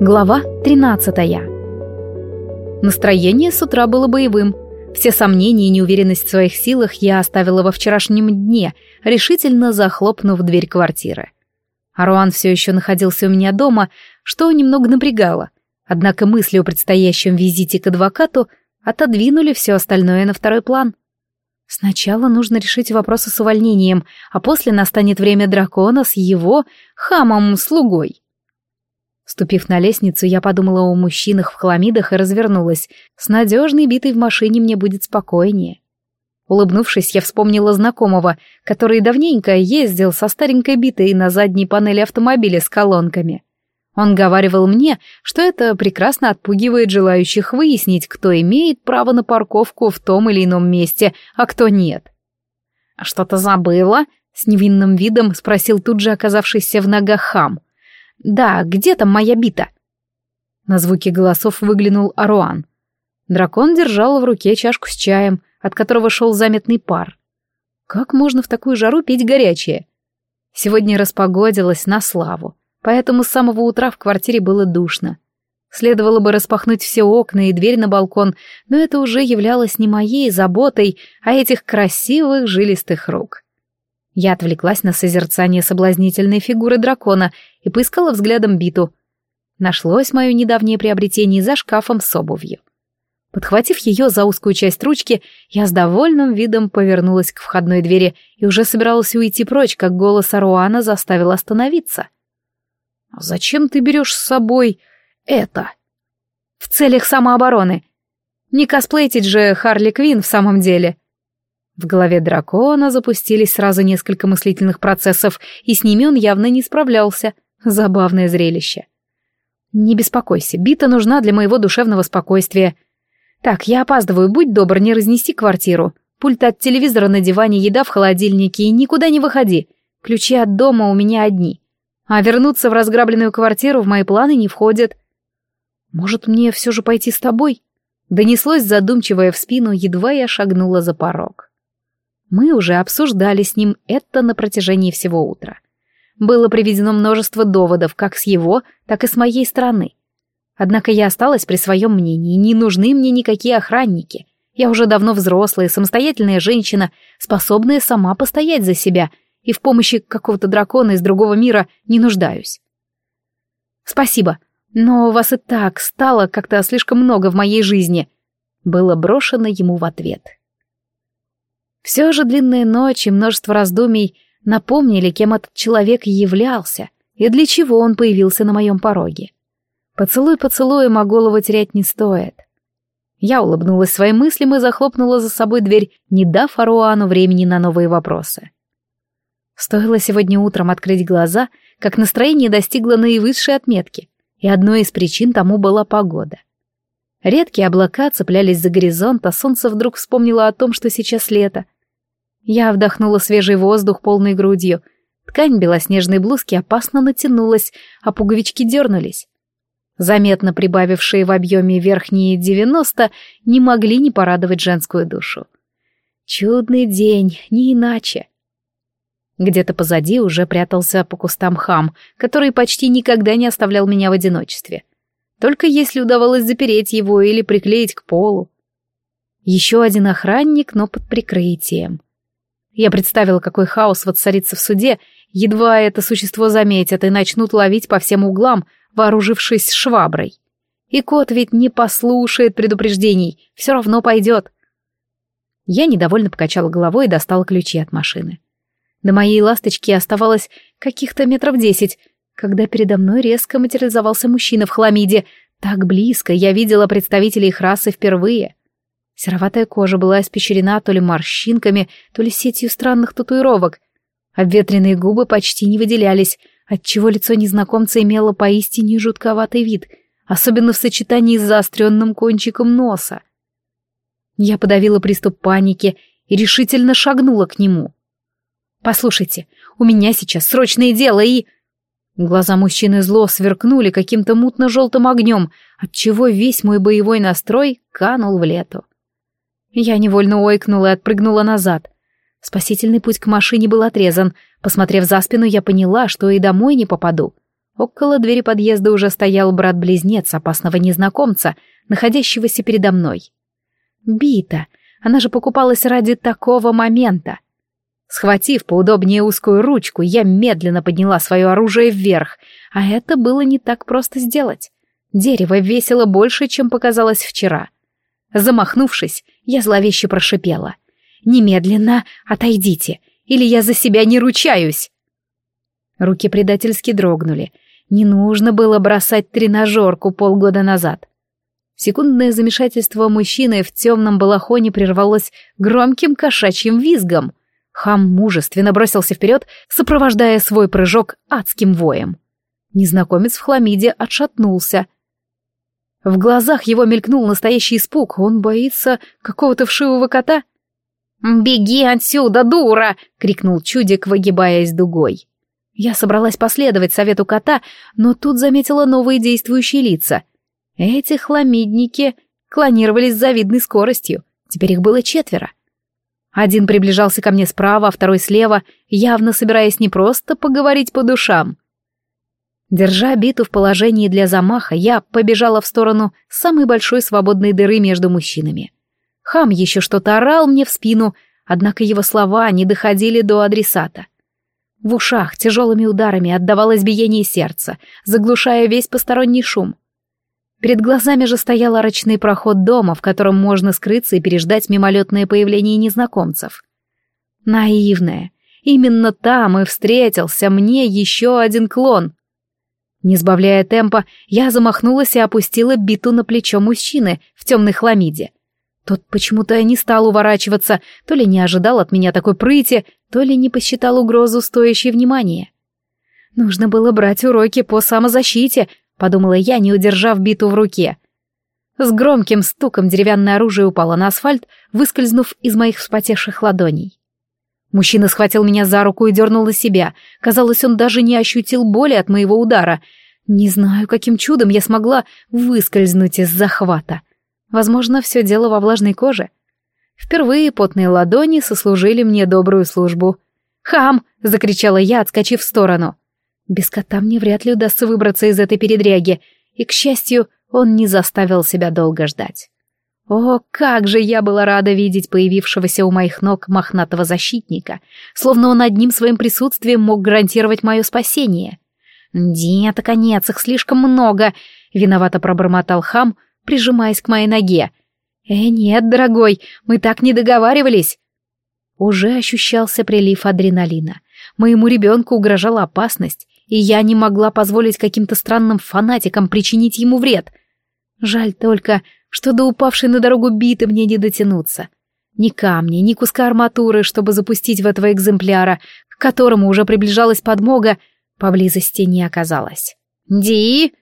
Глава 13 Настроение с утра было боевым. Все сомнения и неуверенность в своих силах я оставила во вчерашнем дне, решительно захлопнув дверь квартиры. Аруан все еще находился у меня дома, что немного напрягало. Однако мысли о предстоящем визите к адвокату отодвинули все остальное на второй план. Сначала нужно решить вопросы с увольнением, а после настанет время дракона с его хамом-слугой. Ступив на лестницу, я подумала о мужчинах в хламидах и развернулась. С надежной битой в машине мне будет спокойнее. Улыбнувшись, я вспомнила знакомого, который давненько ездил со старенькой битой на задней панели автомобиля с колонками. Он говаривал мне, что это прекрасно отпугивает желающих выяснить, кто имеет право на парковку в том или ином месте, а кто нет. «А что-то забыла?» — с невинным видом спросил тут же оказавшийся в ногах хам — «Да, где там моя бита?» На звуки голосов выглянул Аруан. Дракон держал в руке чашку с чаем, от которого шел заметный пар. Как можно в такую жару пить горячее? Сегодня распогодилось на славу, поэтому с самого утра в квартире было душно. Следовало бы распахнуть все окна и дверь на балкон, но это уже являлось не моей заботой, а этих красивых жилистых рук. Я отвлеклась на созерцание соблазнительной фигуры дракона и поискала взглядом биту. Нашлось мое недавнее приобретение за шкафом с обувью. Подхватив ее за узкую часть ручки, я с довольным видом повернулась к входной двери и уже собиралась уйти прочь, как голос Аруана заставил остановиться. «А «Зачем ты берешь с собой это?» «В целях самообороны. Не косплейтить же Харли Квин в самом деле», в голове дракона запустились сразу несколько мыслительных процессов, и с ними он явно не справлялся. Забавное зрелище. «Не беспокойся, бита нужна для моего душевного спокойствия. Так, я опаздываю, будь добр, не разнеси квартиру. Пульт от телевизора на диване, еда в холодильнике и никуда не выходи. Ключи от дома у меня одни. А вернуться в разграбленную квартиру в мои планы не входит. Может, мне все же пойти с тобой?» Донеслось задумчивое в спину, едва я шагнула за порог. Мы уже обсуждали с ним это на протяжении всего утра. Было приведено множество доводов как с его, так и с моей стороны. Однако я осталась при своем мнении, не нужны мне никакие охранники. Я уже давно взрослая, самостоятельная женщина, способная сама постоять за себя, и в помощи какого-то дракона из другого мира не нуждаюсь. Спасибо, но у вас и так стало как-то слишком много в моей жизни. Было брошено ему в ответ. — все же длинная ночь и множество раздумий напомнили, кем этот человек являлся и для чего он появился на моем пороге. Поцелуй поцелуем, а голову терять не стоит. Я улыбнулась своим мыслям и захлопнула за собой дверь, не дав Аруану времени на новые вопросы. Стоило сегодня утром открыть глаза, как настроение достигло наивысшей отметки, и одной из причин тому была погода. Редкие облака цеплялись за горизонт, а солнце вдруг вспомнило о том, что сейчас лето — я вдохнула свежий воздух полной грудью. Ткань белоснежной блузки опасно натянулась, а пуговички дернулись. Заметно прибавившие в объеме верхние девяносто не могли не порадовать женскую душу. Чудный день, не иначе. Где-то позади уже прятался по кустам хам, который почти никогда не оставлял меня в одиночестве. Только если удавалось запереть его или приклеить к полу. Еще один охранник, но под прикрытием. Я представила, какой хаос воцарится в суде, едва это существо заметят и начнут ловить по всем углам, вооружившись шваброй. И кот ведь не послушает предупреждений, все равно пойдет. Я недовольно покачала головой и достала ключи от машины. До моей ласточки оставалось каких-то метров десять, когда передо мной резко материализовался мужчина в хламиде. Так близко я видела представителей их расы впервые. Сероватая кожа была испещрена то ли морщинками, то ли сетью странных татуировок. Обветренные губы почти не выделялись, отчего лицо незнакомца имело поистине жутковатый вид, особенно в сочетании с заостренным кончиком носа. Я подавила приступ паники и решительно шагнула к нему. «Послушайте, у меня сейчас срочное дело и...» Глаза мужчины зло сверкнули каким-то мутно-желтым огнем, отчего весь мой боевой настрой канул в лету. Я невольно ойкнула и отпрыгнула назад. Спасительный путь к машине был отрезан. Посмотрев за спину, я поняла, что и домой не попаду. Около двери подъезда уже стоял брат-близнец опасного незнакомца, находящегося передо мной. Бита, она же покупалась ради такого момента. Схватив поудобнее узкую ручку, я медленно подняла свое оружие вверх, а это было не так просто сделать. Дерево весило больше, чем показалось вчера. Замахнувшись, я зловеще прошипела. «Немедленно отойдите, или я за себя не ручаюсь!» Руки предательски дрогнули. Не нужно было бросать тренажерку полгода назад. Секундное замешательство мужчины в темном балахоне прервалось громким кошачьим визгом. Хам мужественно бросился вперед, сопровождая свой прыжок адским воем. Незнакомец в хламиде отшатнулся. В глазах его мелькнул настоящий испуг. Он боится какого-то вшивого кота. «Беги отсюда, дура!» — крикнул чудик, выгибаясь дугой. Я собралась последовать совету кота, но тут заметила новые действующие лица. Эти хламидники клонировались с завидной скоростью. Теперь их было четверо. Один приближался ко мне справа, а второй слева, явно собираясь не просто поговорить по душам. Держа биту в положении для замаха, я побежала в сторону самой большой свободной дыры между мужчинами. Хам еще что-то орал мне в спину, однако его слова не доходили до адресата. В ушах тяжелыми ударами отдавалось биение сердца, заглушая весь посторонний шум. Перед глазами же стоял арочный проход дома, в котором можно скрыться и переждать мимолетное появление незнакомцев. Наивная. Именно там и встретился мне еще один клон. Не сбавляя темпа, я замахнулась и опустила биту на плечо мужчины в темной хламиде. Тот почему-то не стал уворачиваться, то ли не ожидал от меня такой прыти, то ли не посчитал угрозу стоящей внимания. Нужно было брать уроки по самозащите, подумала я, не удержав биту в руке. С громким стуком деревянное оружие упало на асфальт, выскользнув из моих вспотевших ладоней. Мужчина схватил меня за руку и дернул на себя. Казалось, он даже не ощутил боли от моего удара. Не знаю, каким чудом я смогла выскользнуть из захвата. Возможно, все дело во влажной коже. Впервые потные ладони сослужили мне добрую службу. «Хам!» — закричала я, отскочив в сторону. Без кота мне вряд ли удастся выбраться из этой передряги, и, к счастью, он не заставил себя долго ждать. О, как же я была рада видеть появившегося у моих ног мохнатого защитника, словно он одним своим присутствием мог гарантировать мое спасение. «Нет, конец, их слишком много», — виновато пробормотал хам, прижимаясь к моей ноге. «Э, нет, дорогой, мы так не договаривались». Уже ощущался прилив адреналина. Моему ребенку угрожала опасность, и я не могла позволить каким-то странным фанатикам причинить ему вред. Жаль только, что до упавшей на дорогу биты мне не дотянуться. Ни камня, ни куска арматуры, чтобы запустить в этого экземпляра, к которому уже приближалась подмога, поблизости не оказалось. «Ди!»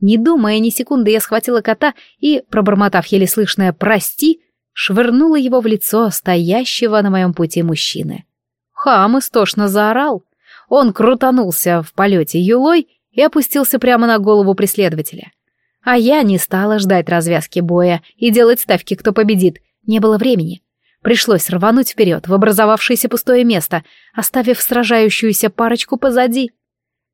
Не думая ни секунды, я схватила кота и, пробормотав еле слышное «прости», швырнула его в лицо стоящего на моем пути мужчины. Хам истошно заорал. Он крутанулся в полете юлой и опустился прямо на голову преследователя. А я не стала ждать развязки боя и делать ставки, кто победит. Не было времени. Пришлось рвануть вперед в образовавшееся пустое место, оставив сражающуюся парочку позади.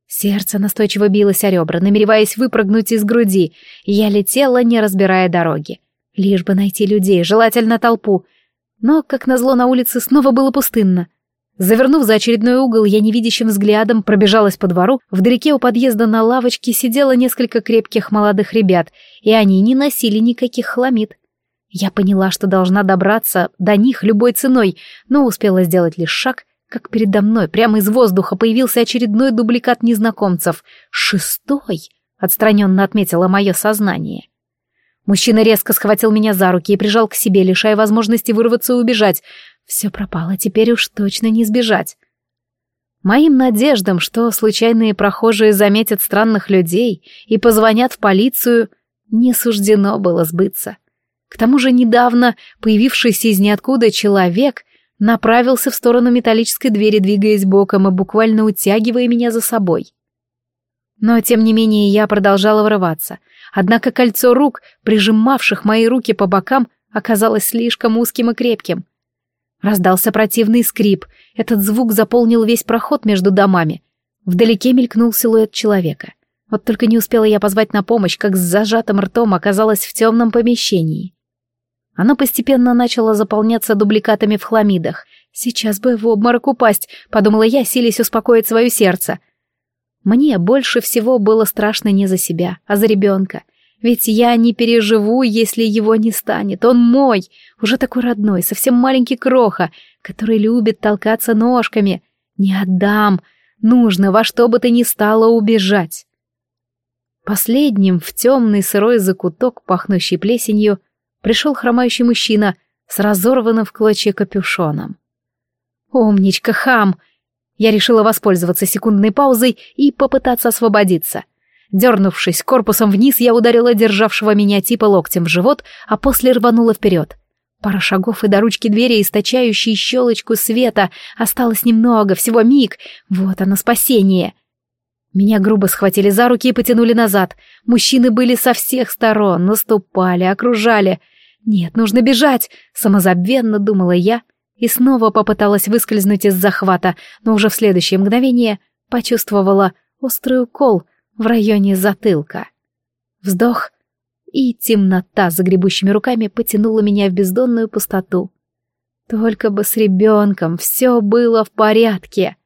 Сердце настойчиво билось о ребра, намереваясь выпрыгнуть из груди. Я летела, не разбирая дороги. Лишь бы найти людей, желательно толпу. Но, как назло, на улице снова было пустынно. Завернув за очередной угол, я невидящим взглядом пробежалась по двору. Вдалеке у подъезда на лавочке сидело несколько крепких молодых ребят, и они не носили никаких хламид. Я поняла, что должна добраться до них любой ценой, но успела сделать лишь шаг, как передо мной прямо из воздуха появился очередной дубликат незнакомцев. «Шестой!» — отстраненно отметило мое сознание. Мужчина резко схватил меня за руки и прижал к себе, лишая возможности вырваться и убежать. Все пропало, теперь уж точно не сбежать. Моим надеждам, что случайные прохожие заметят странных людей и позвонят в полицию, не суждено было сбыться. К тому же недавно появившийся из ниоткуда человек направился в сторону металлической двери, двигаясь боком и буквально утягивая меня за собой. Но, тем не менее, я продолжала врываться — Однако кольцо рук, прижимавших мои руки по бокам, оказалось слишком узким и крепким. Раздался противный скрип. Этот звук заполнил весь проход между домами. Вдалеке мелькнул силуэт человека. Вот только не успела я позвать на помощь, как с зажатым ртом оказалась в темном помещении. Оно постепенно начало заполняться дубликатами в хламидах. «Сейчас бы в обморок упасть», — подумала я, силясь успокоить свое сердце. Мне больше всего было страшно не за себя, а за ребенка. Ведь я не переживу, если его не станет. Он мой, уже такой родной, совсем маленький кроха, который любит толкаться ножками. Не отдам. Нужно во что бы то ни стало убежать. Последним в темный сырой закуток, пахнущий плесенью, пришел хромающий мужчина с разорванным в клочья капюшоном. «Умничка, хам!» Я решила воспользоваться секундной паузой и попытаться освободиться. Дернувшись корпусом вниз, я ударила державшего меня типа локтем в живот, а после рванула вперед. Пара шагов и до ручки двери, источающей щелочку света, осталось немного, всего миг. Вот оно спасение. Меня грубо схватили за руки и потянули назад. Мужчины были со всех сторон, наступали, окружали. «Нет, нужно бежать!» — самозабвенно думала я и снова попыталась выскользнуть из захвата, но уже в следующее мгновение почувствовала острый укол в районе затылка. Вздох, и темнота за гребущими руками потянула меня в бездонную пустоту. Только бы с ребенком все было в порядке.